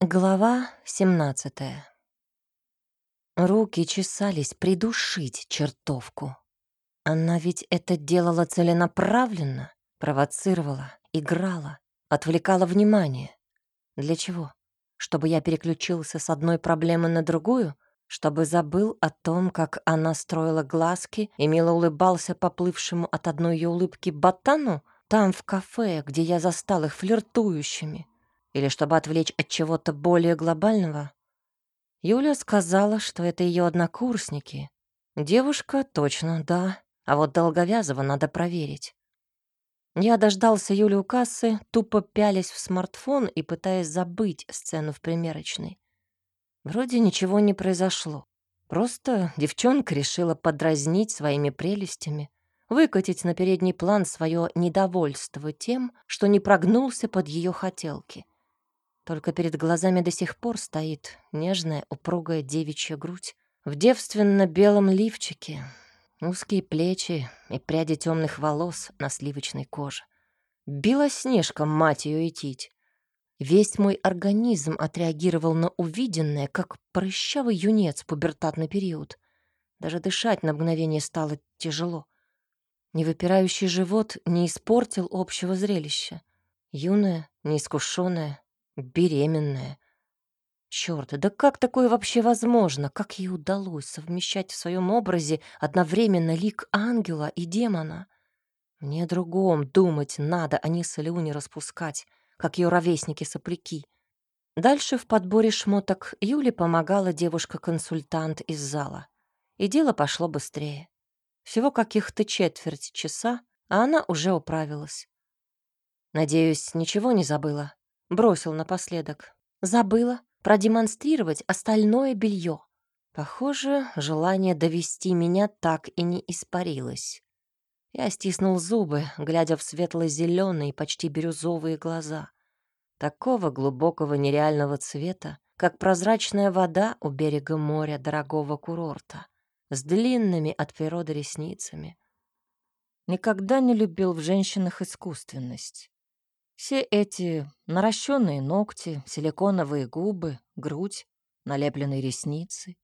Глава 17 Руки чесались придушить чертовку. Она ведь это делала целенаправленно, провоцировала, играла, отвлекала внимание. Для чего? Чтобы я переключился с одной проблемы на другую? Чтобы забыл о том, как она строила глазки и мило улыбался поплывшему от одной ее улыбки ботану там, в кафе, где я застал их флиртующими? Или чтобы отвлечь от чего-то более глобального? Юля сказала, что это ее однокурсники. Девушка точно, да. А вот Долговязова надо проверить. Я дождался Юлю у кассы, тупо пялясь в смартфон и пытаясь забыть сцену в примерочной. Вроде ничего не произошло. Просто девчонка решила подразнить своими прелестями, выкатить на передний план свое недовольство тем, что не прогнулся под ее хотелки. Только перед глазами до сих пор стоит нежная, упругая девичья грудь в девственно-белом лифчике, узкие плечи и пряди темных волос на сливочной коже. Белоснежка, мать ее идтить. Весь мой организм отреагировал на увиденное, как прыщавый юнец в пубертатный период. Даже дышать на мгновение стало тяжело. Невыпирающий живот не испортил общего зрелища. Юная, неискушенная, Беременная. Чёрт, да как такое вообще возможно? Как ей удалось совмещать в своем образе одновременно лик ангела и демона? Мне другом думать надо, а не слюни распускать, как ее ровесники-сопляки. Дальше в подборе шмоток Юле помогала девушка-консультант из зала. И дело пошло быстрее. Всего каких-то четверть часа, а она уже управилась. Надеюсь, ничего не забыла? Бросил напоследок. Забыла продемонстрировать остальное белье. Похоже, желание довести меня так и не испарилось. Я стиснул зубы, глядя в светло-зеленые, почти бирюзовые глаза. Такого глубокого нереального цвета, как прозрачная вода у берега моря дорогого курорта, с длинными от природы ресницами. Никогда не любил в женщинах искусственность. Все эти наращенные ногти, силиконовые губы, грудь, налепленные ресницы.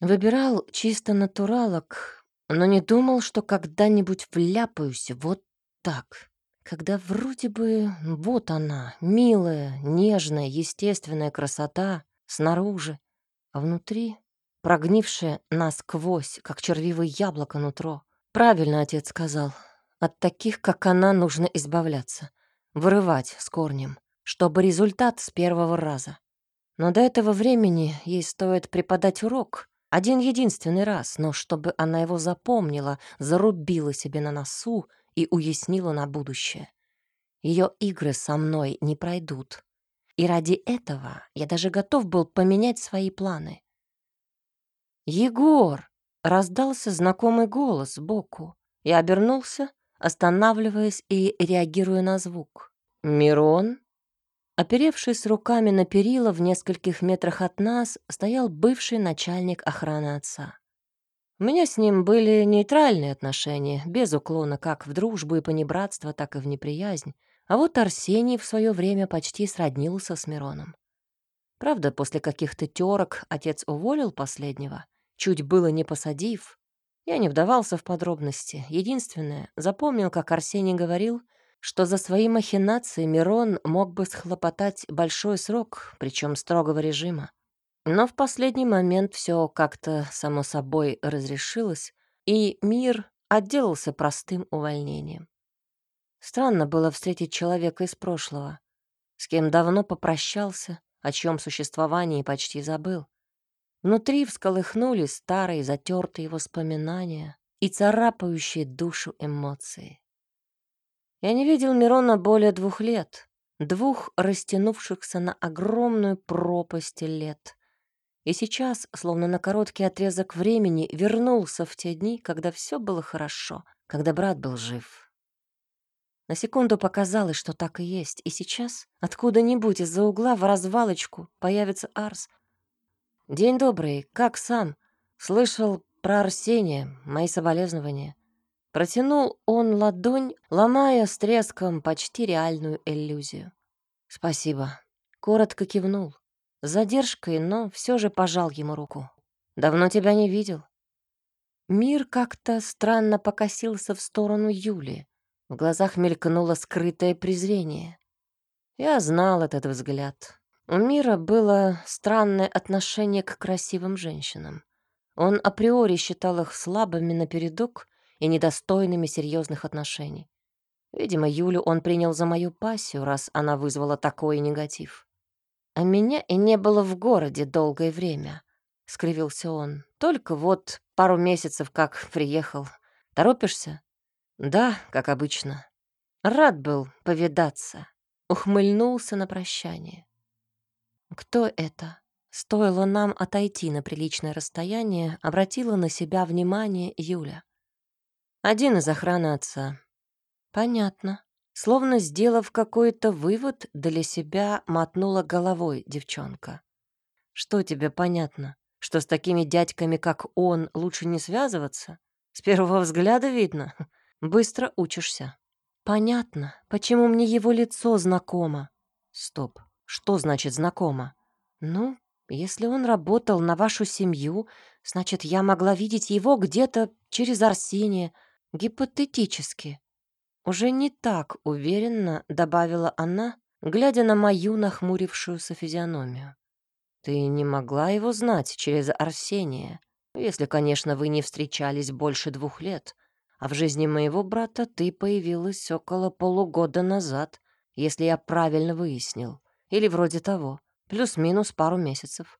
Выбирал чисто натуралок, но не думал, что когда-нибудь вляпаюсь вот так. Когда вроде бы вот она, милая, нежная, естественная красота снаружи, а внутри прогнившая насквозь, как червивое яблоко нутро. Правильно отец сказал, от таких, как она, нужно избавляться вырывать с корнем, чтобы результат с первого раза. Но до этого времени ей стоит преподать урок, один единственный раз, но чтобы она его запомнила, зарубила себе на носу и уяснила на будущее. Ее игры со мной не пройдут. И ради этого я даже готов был поменять свои планы. «Егор!» — раздался знакомый голос сбоку. Я обернулся останавливаясь и реагируя на звук. «Мирон?» Оперевшись руками на перила в нескольких метрах от нас, стоял бывший начальник охраны отца. У меня с ним были нейтральные отношения, без уклона как в дружбу и понебратство, так и в неприязнь. А вот Арсений в свое время почти сроднился с Мироном. Правда, после каких-то терок отец уволил последнего, чуть было не посадив, я не вдавался в подробности. Единственное, запомнил, как Арсений говорил, что за свои махинации Мирон мог бы схлопотать большой срок, причем строгого режима. Но в последний момент все как-то само собой разрешилось, и мир отделался простым увольнением. Странно было встретить человека из прошлого, с кем давно попрощался, о чьем существовании почти забыл. Внутри всколыхнулись старые затертые воспоминания и царапающие душу эмоции. Я не видел Мирона более двух лет, двух растянувшихся на огромную пропасть лет. И сейчас, словно на короткий отрезок времени, вернулся в те дни, когда все было хорошо, когда брат был жив. На секунду показалось, что так и есть, и сейчас откуда-нибудь из-за угла в развалочку появится Арс — «День добрый, как сам? Слышал про Арсения, мои соболезнования». Протянул он ладонь, ломая с треском почти реальную иллюзию. «Спасибо». Коротко кивнул. Задержкой, но все же пожал ему руку. «Давно тебя не видел». Мир как-то странно покосился в сторону Юли. В глазах мелькнуло скрытое презрение. Я знал этот взгляд. У Мира было странное отношение к красивым женщинам. Он априори считал их слабыми напередок и недостойными серьезных отношений. Видимо, Юлю он принял за мою пассию, раз она вызвала такой негатив. А меня и не было в городе долгое время, — скривился он. Только вот пару месяцев как приехал. Торопишься? Да, как обычно. Рад был повидаться. Ухмыльнулся на прощание. Кто это? Стоило нам отойти на приличное расстояние, обратила на себя внимание Юля. Один из охраны отца. Понятно. Словно сделав какой-то вывод, для себя мотнула головой девчонка. Что тебе понятно? Что с такими дядьками, как он, лучше не связываться? С первого взгляда видно. Быстро учишься. Понятно, почему мне его лицо знакомо. Стоп, что значит знакомо? Ну, если он работал на вашу семью, значит, я могла видеть его где-то через Арсения, гипотетически. Уже не так уверенно добавила она, глядя на мою нахмурившуюся физиономию. Ты не могла его знать через Арсения, если, конечно, вы не встречались больше двух лет, а в жизни моего брата ты появилась около полугода назад, если я правильно выяснил, или вроде того, плюс-минус пару месяцев.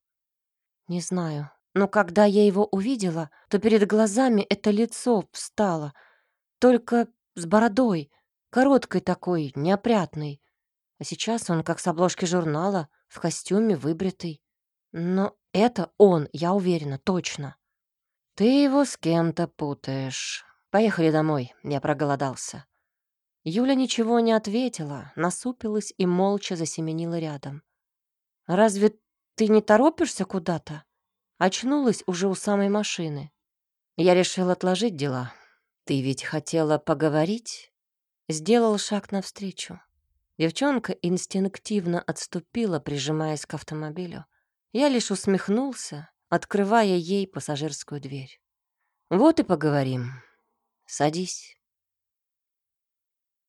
Не знаю, но когда я его увидела, то перед глазами это лицо встало, только с бородой, короткой такой, неопрятной. А сейчас он как с обложки журнала, в костюме выбритый. Но это он, я уверена, точно. Ты его с кем-то путаешь. Поехали домой, я проголодался. Юля ничего не ответила, насупилась и молча засеменила рядом. «Разве ты не торопишься куда-то?» Очнулась уже у самой машины. Я решил отложить дела, «Ты ведь хотела поговорить?» Сделал шаг навстречу. Девчонка инстинктивно отступила, прижимаясь к автомобилю. Я лишь усмехнулся, открывая ей пассажирскую дверь. «Вот и поговорим. Садись».